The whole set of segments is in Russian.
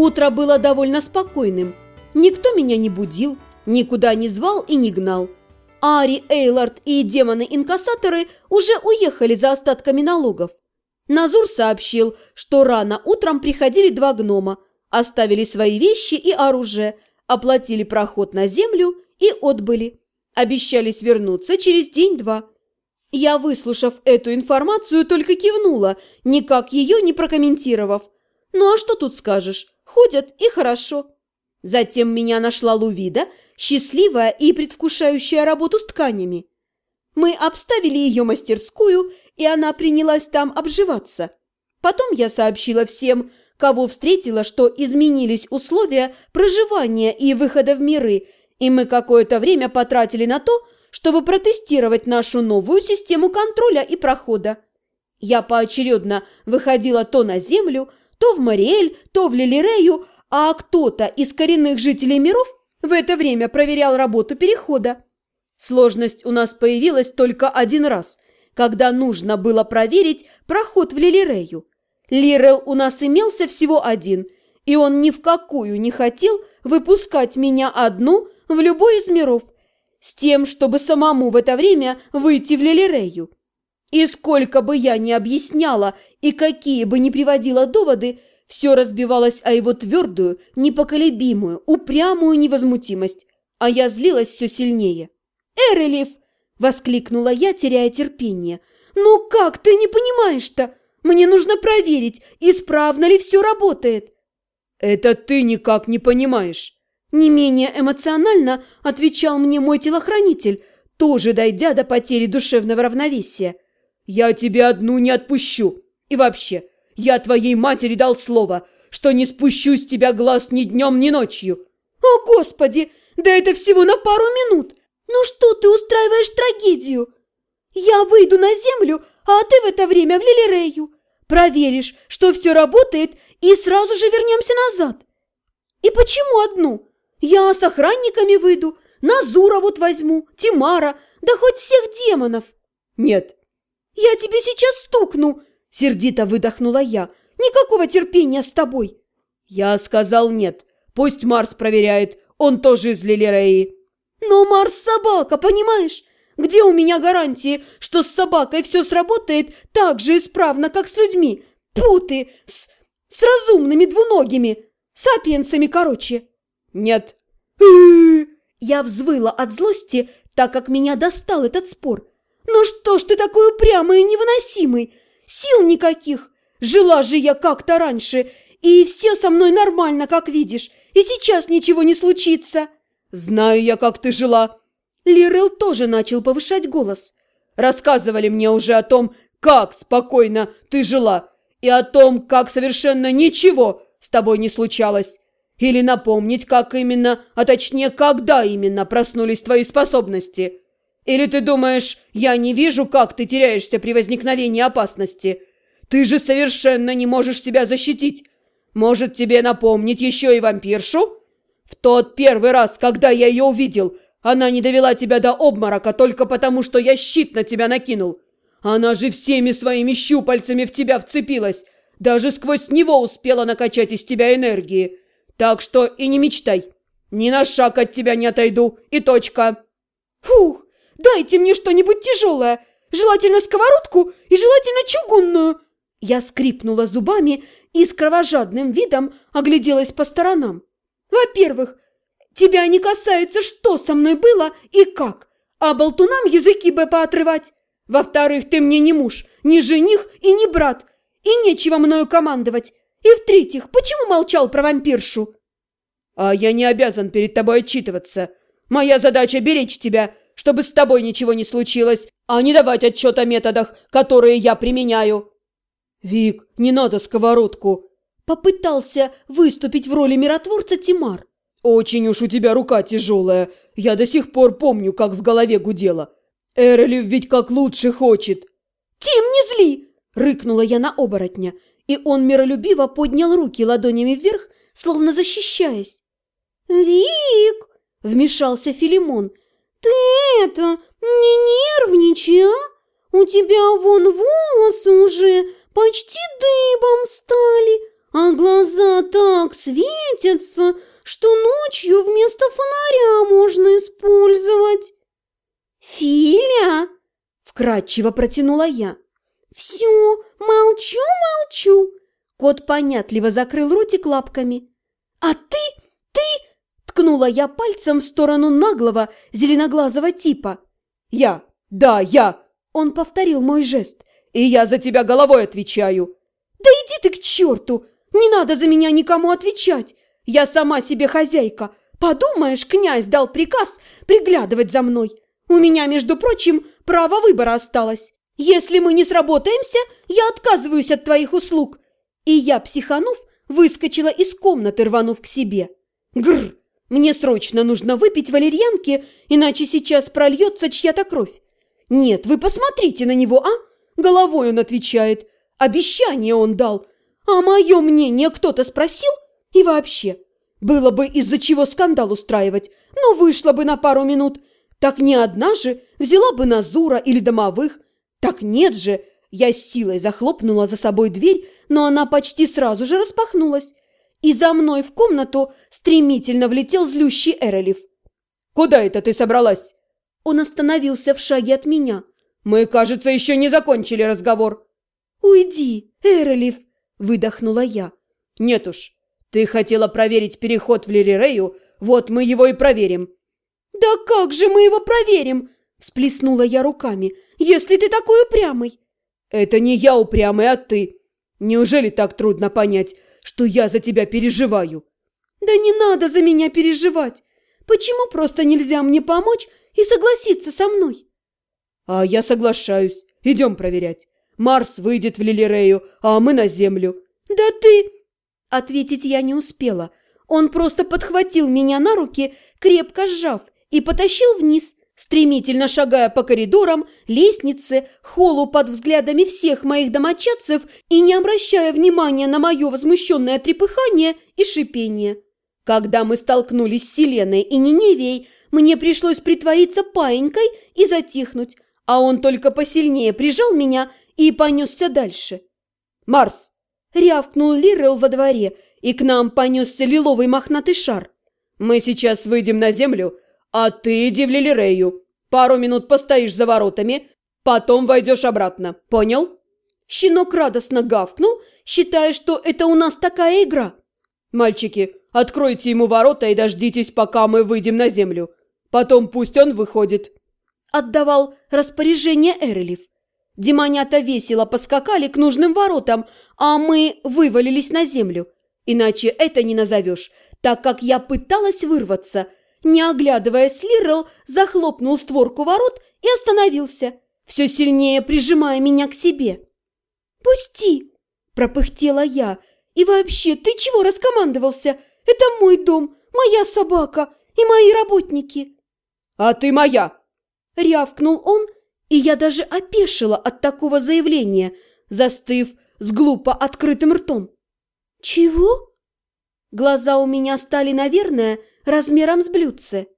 Утро было довольно спокойным. Никто меня не будил, никуда не звал и не гнал. Ари, Эйлард и демоны-инкассаторы уже уехали за остатками налогов. Назур сообщил, что рано утром приходили два гнома, оставили свои вещи и оружие, оплатили проход на землю и отбыли. Обещались вернуться через день-два. Я, выслушав эту информацию, только кивнула, никак ее не прокомментировав. Ну а что тут скажешь? Ходят и хорошо. Затем меня нашла Лувида, счастливая и предвкушающая работу с тканями. Мы обставили ее мастерскую, и она принялась там обживаться. Потом я сообщила всем, кого встретила, что изменились условия проживания и выхода в миры, и мы какое-то время потратили на то, чтобы протестировать нашу новую систему контроля и прохода. Я поочередно выходила то на Землю, то в Мариэль, то в Лилирею, а кто-то из коренных жителей миров в это время проверял работу перехода. Сложность у нас появилась только один раз, когда нужно было проверить проход в Лилирею. Лирел у нас имелся всего один, и он ни в какую не хотел выпускать меня одну в любой из миров, с тем, чтобы самому в это время выйти в Лилирею. И сколько бы я ни объясняла и какие бы ни приводила доводы, все разбивалось о его твердую, непоколебимую, упрямую невозмутимость, а я злилась все сильнее. «Эрелев!» – воскликнула я, теряя терпение. «Ну как ты не понимаешь-то? Мне нужно проверить, исправно ли все работает». «Это ты никак не понимаешь!» Не менее эмоционально отвечал мне мой телохранитель, тоже дойдя до потери душевного равновесия. «Я тебя одну не отпущу! И вообще, я твоей матери дал слово, что не спущу с тебя глаз ни днем, ни ночью. О, Господи! Да это всего на пару минут! Ну что ты устраиваешь трагедию? Я выйду на землю, а ты в это время в Лилирею. Проверишь, что все работает, и сразу же вернемся назад. И почему одну? Я с охранниками выйду, Назура вот возьму, Тимара, да хоть всех демонов. Нет. Я тебе сейчас стукну, Сердито выдохнула я. «Никакого терпения с тобой!» «Я сказал нет. Пусть Марс проверяет. Он тоже из Лилереи». «Но Марс собака, понимаешь? Где у меня гарантии, что с собакой все сработает так же исправно, как с людьми? Путы с, с разумными двуногими, сапиенсами, короче». «Нет». Я взвыла от злости, так как меня достал этот спор. «Ну что ж ты такой упрямый и невыносимый? Сил никаких. Жила же я как-то раньше, и все со мной нормально, как видишь. И сейчас ничего не случится. Знаю я, как ты жила. Лирел тоже начал повышать голос. Рассказывали мне уже о том, как спокойно ты жила, и о том, как совершенно ничего с тобой не случалось. Или напомнить, как именно, а точнее, когда именно проснулись твои способности. Или ты думаешь, я не вижу, как ты теряешься при возникновении опасности? Ты же совершенно не можешь себя защитить. Может, тебе напомнить еще и вампиршу? В тот первый раз, когда я ее увидел, она не довела тебя до обморока только потому, что я щит на тебя накинул. Она же всеми своими щупальцами в тебя вцепилась, даже сквозь него успела накачать из тебя энергии. Так что и не мечтай. Ни на шаг от тебя не отойду, и точка. Фух, Дайте мне что-нибудь тяжелое, желательно сковородку и желательно чугунную!» Я скрипнула зубами и с кровожадным видом огляделась по сторонам. «Во-первых, тебя не касается, что со мной было и как, а болтунам языки бы поотрывать. Во-вторых, ты мне не муж, не жених и не брат, и нечего мною командовать. И в-третьих, почему молчал про вампиршу?» «А я не обязан перед тобой отчитываться. Моя задача – беречь тебя, чтобы с тобой ничего не случилось, а не давать отчет о методах, которые я применяю». «Вик, не надо сковородку!» Попытался выступить в роли миротворца Тимар. «Очень уж у тебя рука тяжелая. Я до сих пор помню, как в голове гудело. Эрелев ведь как лучше хочет». «Тим, не зли!» – рыкнула я на оборотня, и он миролюбиво поднял руки ладонями вверх, словно защищаясь. «Вик!» – вмешался Филимон – «Ты это, не нервничай, а? У тебя вон волосы уже почти дыбом стали, а глаза так светятся, что ночью вместо фонаря можно использовать. «Филя!» – вкратчиво протянула я. «Все, молчу, молчу!» Кот понятливо закрыл ротик лапками. «А ты, ты!» – ткнула я пальцем в сторону наглого зеленоглазого типа. «Я! Да, я!» – он повторил мой жест. «И я за тебя головой отвечаю!» «Да иди ты к черту! Не надо за меня никому отвечать! Я сама себе хозяйка! Подумаешь, князь дал приказ приглядывать за мной! У меня, между прочим, право выбора осталось! Если мы не сработаемся, я отказываюсь от твоих услуг!» И я, психанув, выскочила из комнаты, рванув к себе. Гр! Мне срочно нужно выпить валерьянки, иначе сейчас прольется чья-то кровь. Нет, вы посмотрите на него, а? Головой он отвечает. Обещание он дал. А мое мнение кто-то спросил? И вообще, было бы из-за чего скандал устраивать, но вышло бы на пару минут. Так не одна же взяла бы Назура или домовых. Так нет же, я с силой захлопнула за собой дверь, но она почти сразу же распахнулась. И за мной в комнату стремительно влетел злющий Эролев. «Куда это ты собралась?» Он остановился в шаге от меня. «Мы, кажется, еще не закончили разговор». «Уйди, Эролев!» – выдохнула я. «Нет уж, ты хотела проверить переход в Лилирею, вот мы его и проверим». «Да как же мы его проверим?» – всплеснула я руками. «Если ты такой упрямый!» «Это не я упрямый, а ты. Неужели так трудно понять, что я за тебя переживаю?» «Да не надо за меня переживать. Почему просто нельзя мне помочь и согласиться со мной?» «А я соглашаюсь. Идем проверять. Марс выйдет в Лилирею, а мы на Землю». «Да ты...» Ответить я не успела. Он просто подхватил меня на руки, крепко сжав, и потащил вниз, стремительно шагая по коридорам, лестнице, холлу под взглядами всех моих домочадцев и не обращая внимания на мое возмущенное трепыхание и шипение. Когда мы столкнулись с Селеной и Ниневией, мне пришлось притвориться паинькой и затихнуть, а он только посильнее прижал меня и понесся дальше. «Марс!» – рявкнул Лирел во дворе, и к нам понесся лиловый мохнатый шар. «Мы сейчас выйдем на землю», а ты иди в Лилирею. Пару минут постоишь за воротами, потом войдешь обратно. Понял?» Щенок радостно гавкнул, считая, что это у нас такая игра. «Мальчики, откройте ему ворота и дождитесь, пока мы выйдем на землю. Потом пусть он выходит». Отдавал распоряжение Эрелев. Демонята весело поскакали к нужным воротам, а мы вывалились на землю. Иначе это не назовешь, так как я пыталась вырваться – не оглядываясь, Лиррелл захлопнул створку ворот и остановился, все сильнее прижимая меня к себе. «Пусти!» – пропыхтела я. «И вообще, ты чего раскомандовался? Это мой дом, моя собака и мои работники!» «А ты моя!» – рявкнул он, и я даже опешила от такого заявления, застыв с глупо открытым ртом. «Чего?» Глаза у меня стали, наверное, размером с блюдце.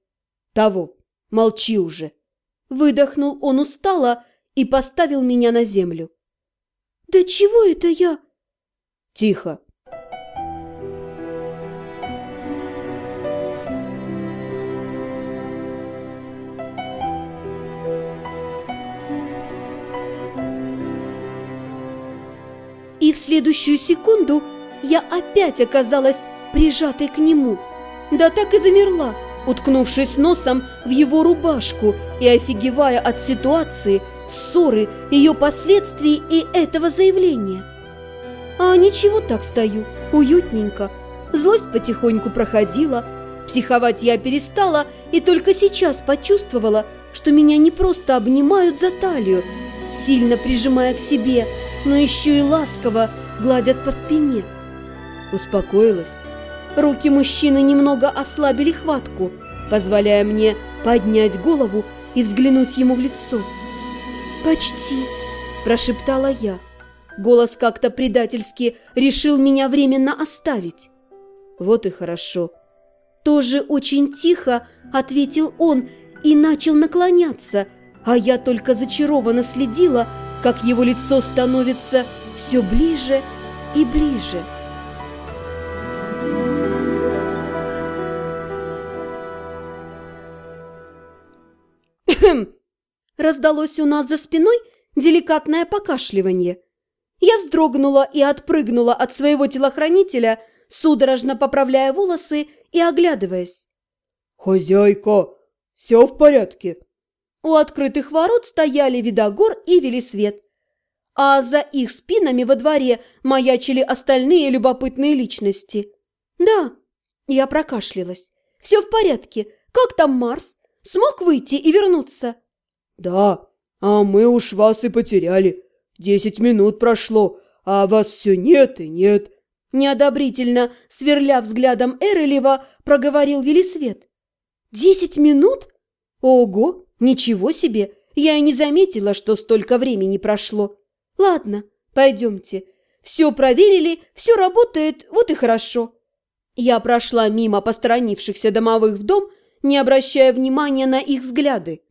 Того, молчи уже. Выдохнул он устало и поставил меня на землю. Да чего это я? Тихо. И в следующую секунду я опять оказалась прижатой к нему – да так и замерла, уткнувшись носом в его рубашку и офигевая от ситуации, ссоры, ее последствий и этого заявления. А ничего так стою, уютненько. Злость потихоньку проходила, психовать я перестала и только сейчас почувствовала, что меня не просто обнимают за талию, сильно прижимая к себе, но еще и ласково гладят по спине. Успокоилась? Руки мужчины немного ослабили хватку, позволяя мне поднять голову и взглянуть ему в лицо. «Почти», – прошептала я. Голос как-то предательски решил меня временно оставить. «Вот и хорошо». Тоже очень тихо ответил он и начал наклоняться, а я только зачарованно следила, как его лицо становится все ближе и ближе. «Хм!» Раздалось у нас за спиной деликатное покашливание. Я вздрогнула и отпрыгнула от своего телохранителя, судорожно поправляя волосы и оглядываясь. «Хозяйка, все в порядке?» У открытых ворот стояли Видогор и Велисвет, а за их спинами во дворе маячили остальные любопытные личности. «Да», – я прокашлялась, – «все в порядке. Как там Марс? Смог выйти и вернуться?» «Да, а мы уж вас и потеряли. Десять минут прошло, а вас все нет и нет». Неодобрительно, сверля взглядом Эрелева, проговорил Велисвет. «Десять минут? Ого, ничего себе! Я и не заметила, что столько времени прошло. Ладно, пойдемте. Все проверили, все работает, вот и хорошо». Я прошла мимо посторонившихся домовых в дом, не обращая внимания на их взгляды.